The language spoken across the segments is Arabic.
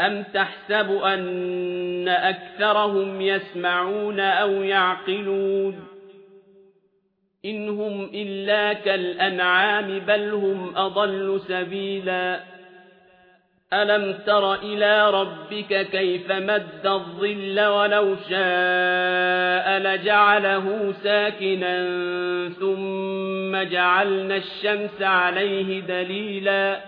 أَمْ تَحْسَبُ أَنَّ أَكْثَرَهُمْ يَسْمَعُونَ أَوْ يَعْقِلُونَ إِنْ هُمْ إِلَّا كَالْأَنْعَامِ بَلْ هُمْ أَضَلُّ سَبِيلًا أَلَمْ تَرَ إِلَى رَبِّكَ كَيْفَ مَدَّ الظِّلَّ وَلَوْ شَاءَ لَجَعَلَهُ سَاكِنًا ثُمَّ جَعَلْنَا الشَّمْسَ عَلَيْهِ دَلِيلًا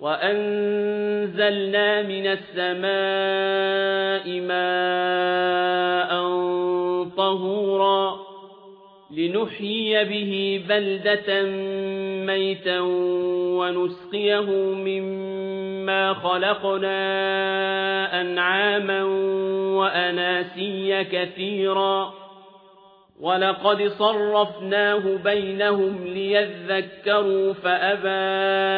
وَأَنزَلْنَا مِنَ السَّمَاءِ مَاءً طَهُورًا لِنُحْيِيَ بِهِ بَلْدَةً مَيْتًا وَنُسْقِيَهُ مِمَّا خَلَقْنَا أَنْعَامًا وَأَنَاسِيَّ كَثِيرًا وَلَقَدْ صَرَّفْنَاهُ بَيْنَهُمْ لِيَذَّكَّرُوا فَأَبَى